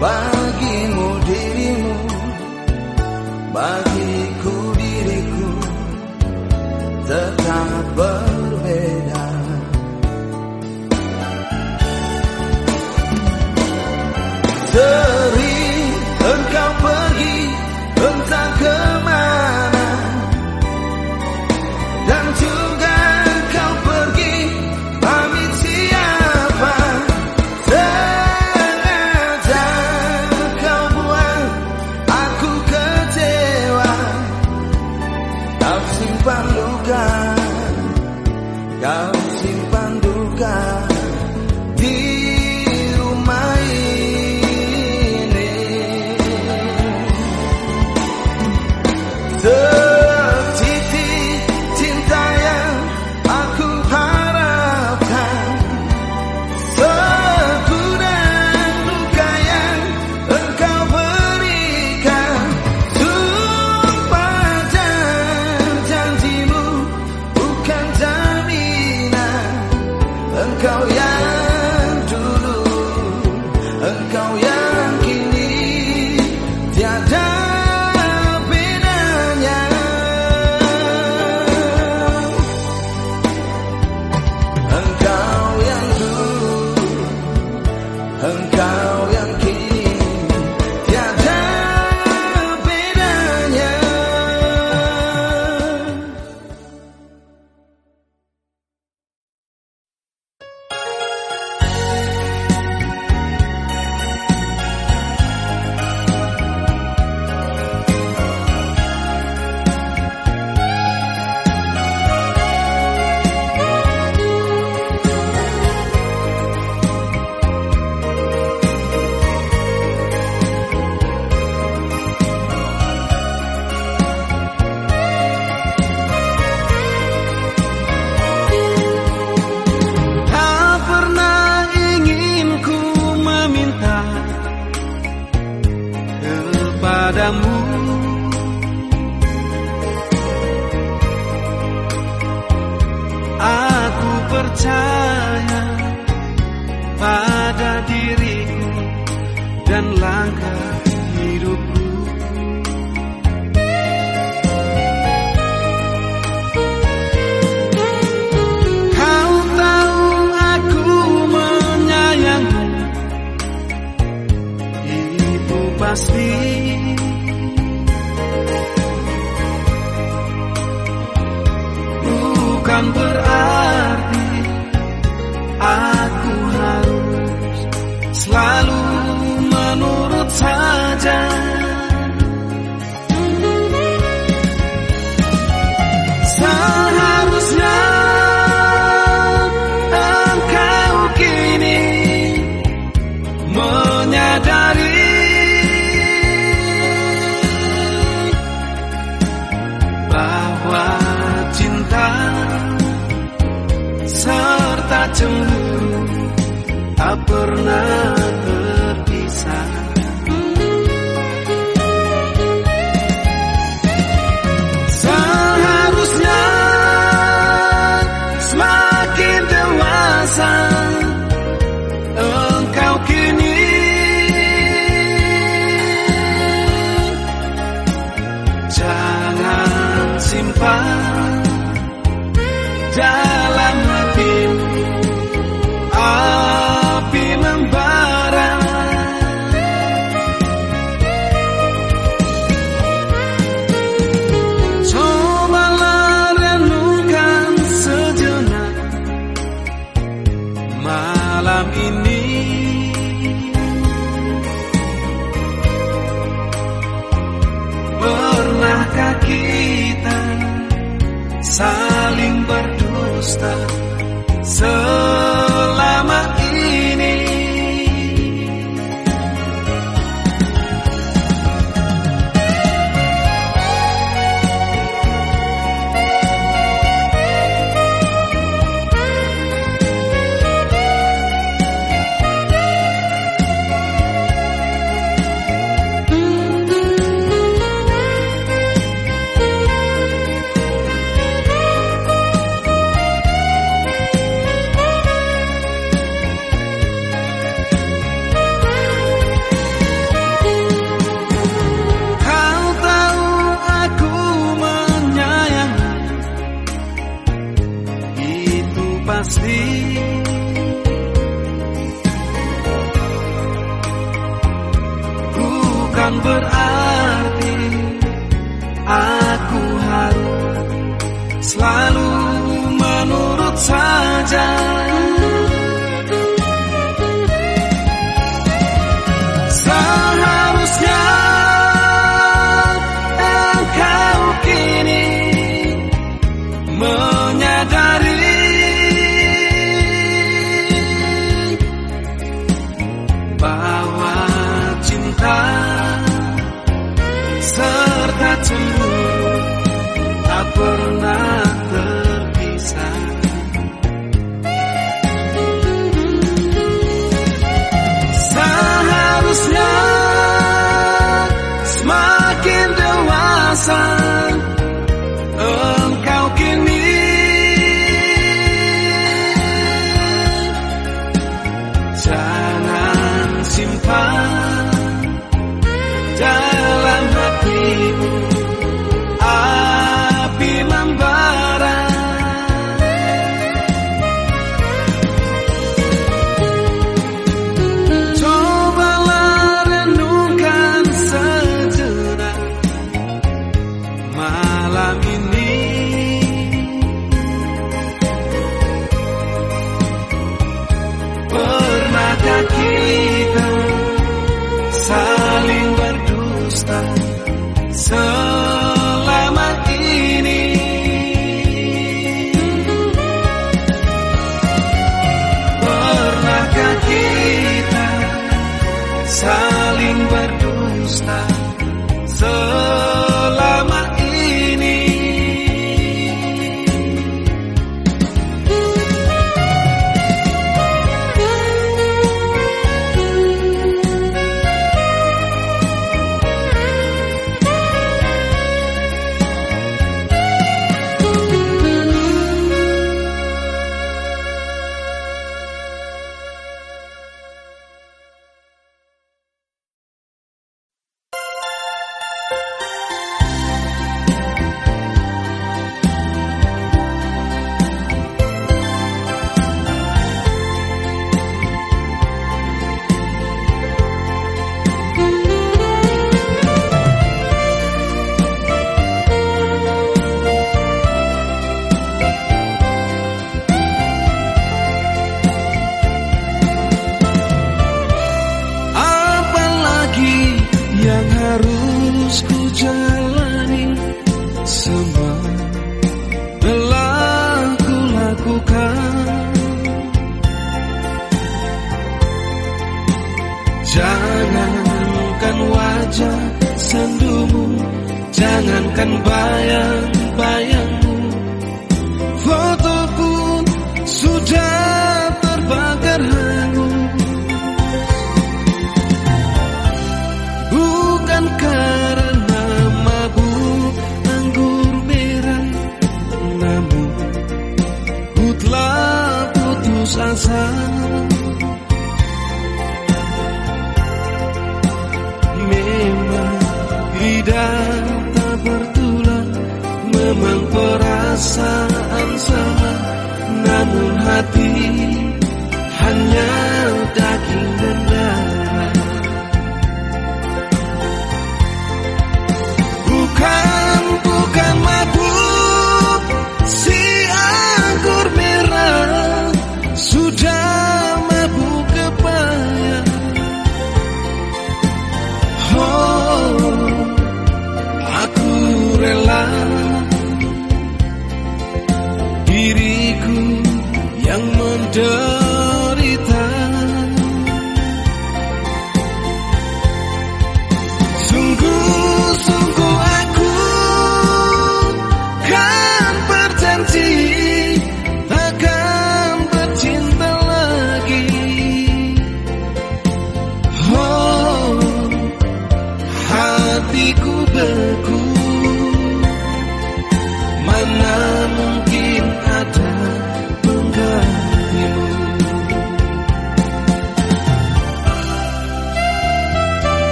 Bye.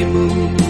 you move.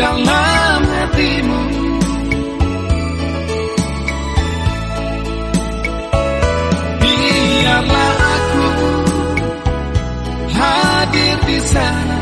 Dalam hatimu. Biarlah aku hadir di sana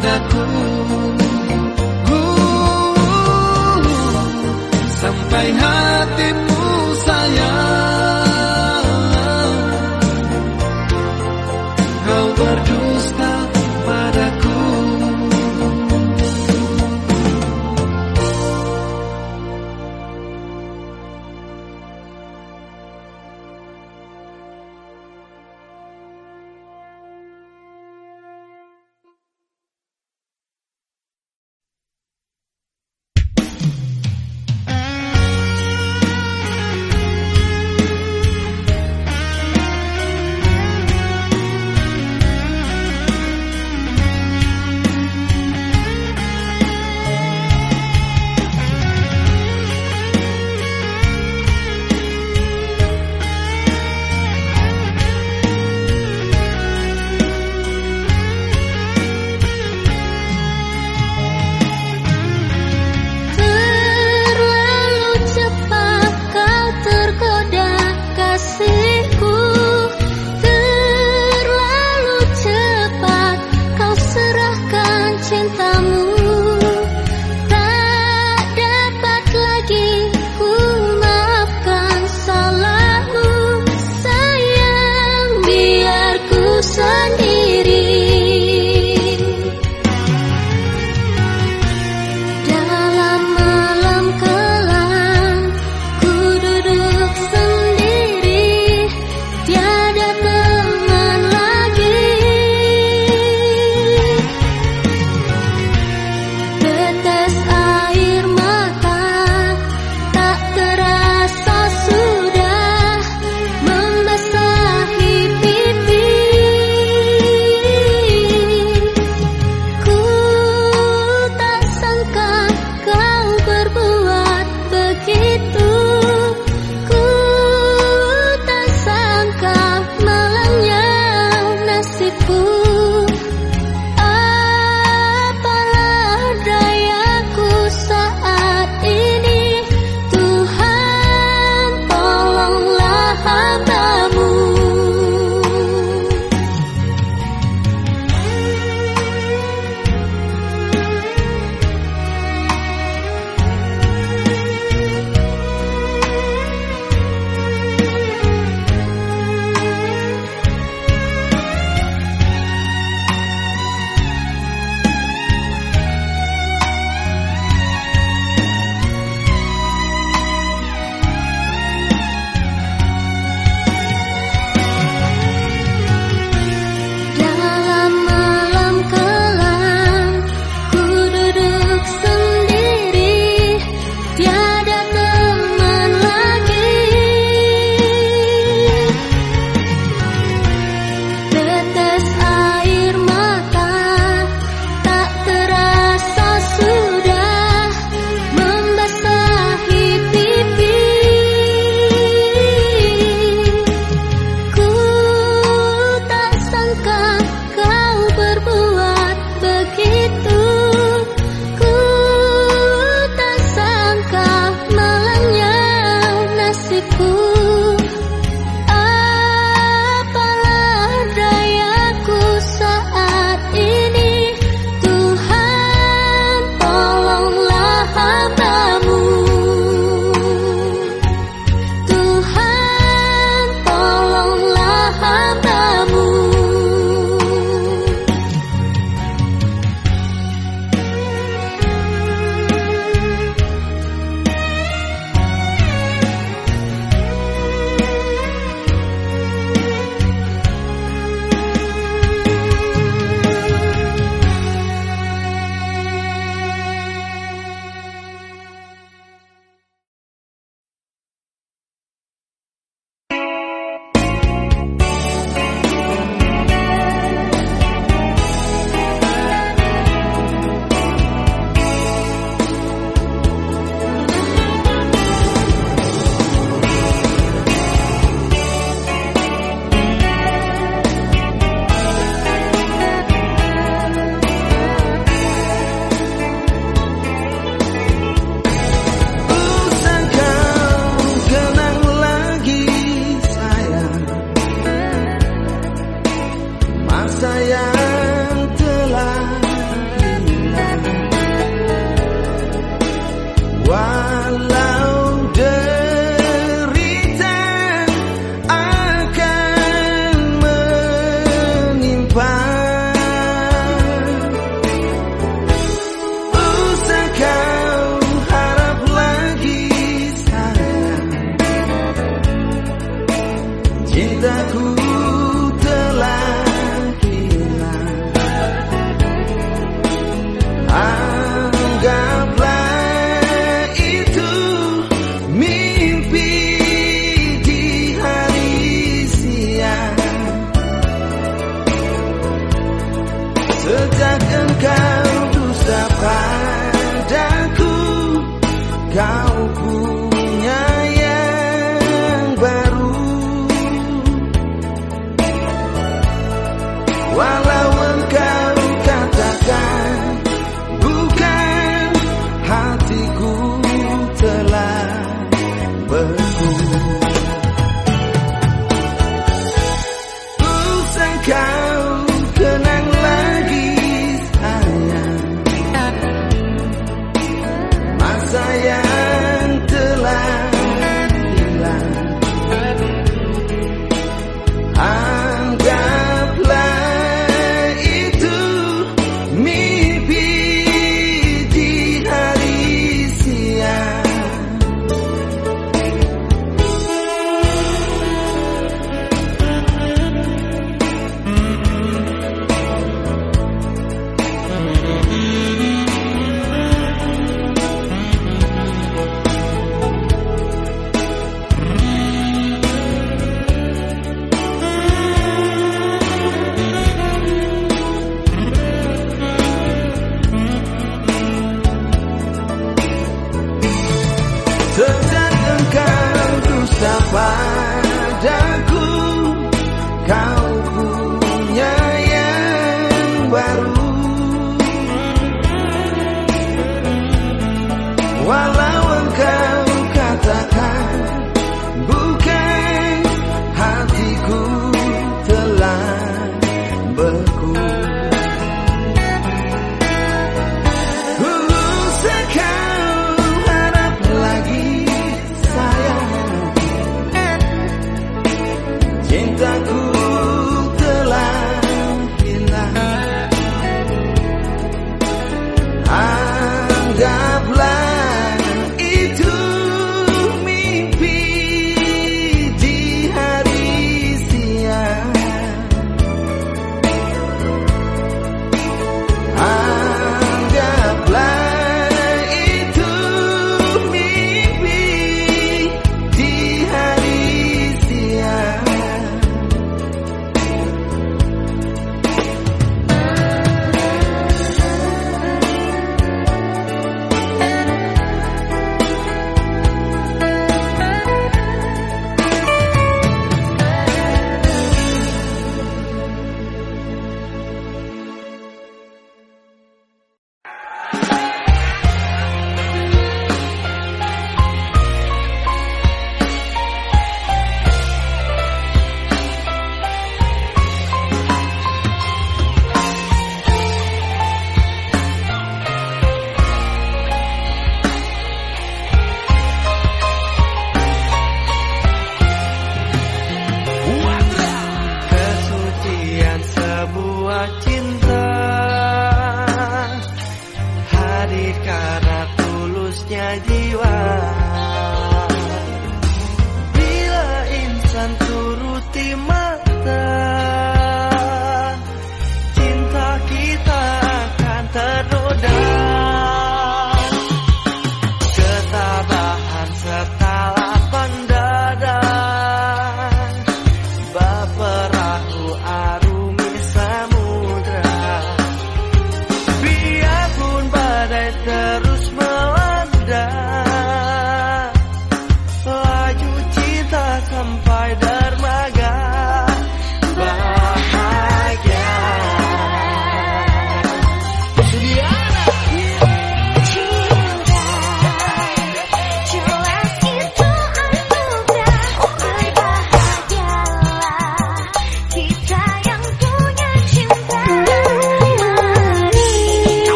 padaku. Uh, Sampai hatimu